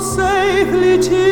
safely to